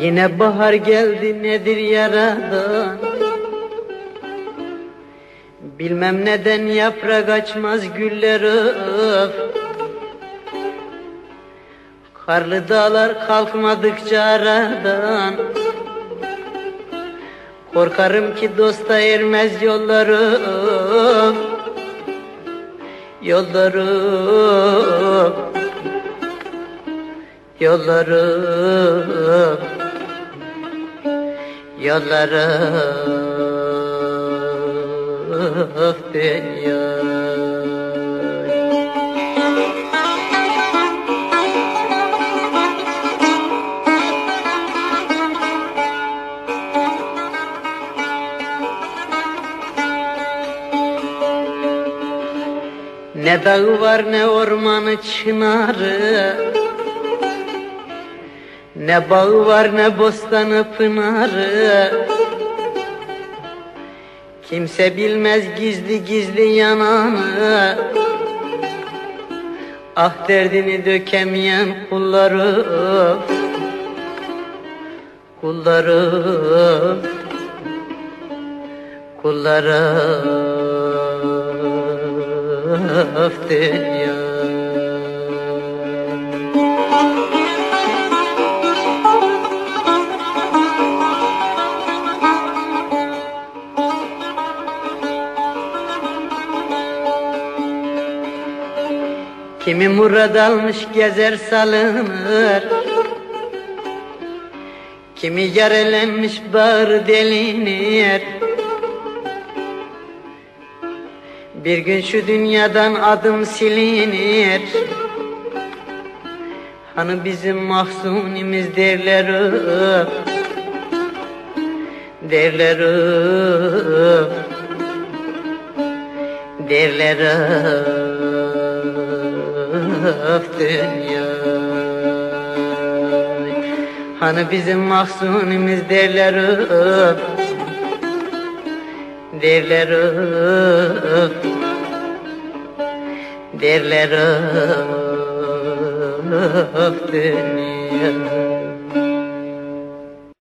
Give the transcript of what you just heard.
Yine bahar geldi nedir yaradan? Bilmem neden yaprak açmaz güller öf. Karlı dağlar kalkmadıkça aradan. Korkarım ki dosta ermez yollarım Yollarım Yollarım Yollarım dünya Ne dağı var ne ormanı çınarı Ne bağı var ne bostanı pınarı. Kimse bilmez gizli gizli yananı. Ah derdini dökemeyen kullarım Kullarım Kullarım dünya Kimi murad almış gezer salınır? Kimi yaralanmış bağrı delinir? Bir gün şu dünyadan adım silinir. Hani bizim mahzunimiz derler öf Derler öf Derler öf dünya. Hani bizim mahzunimiz derler öf Derler öf Derler öf dünya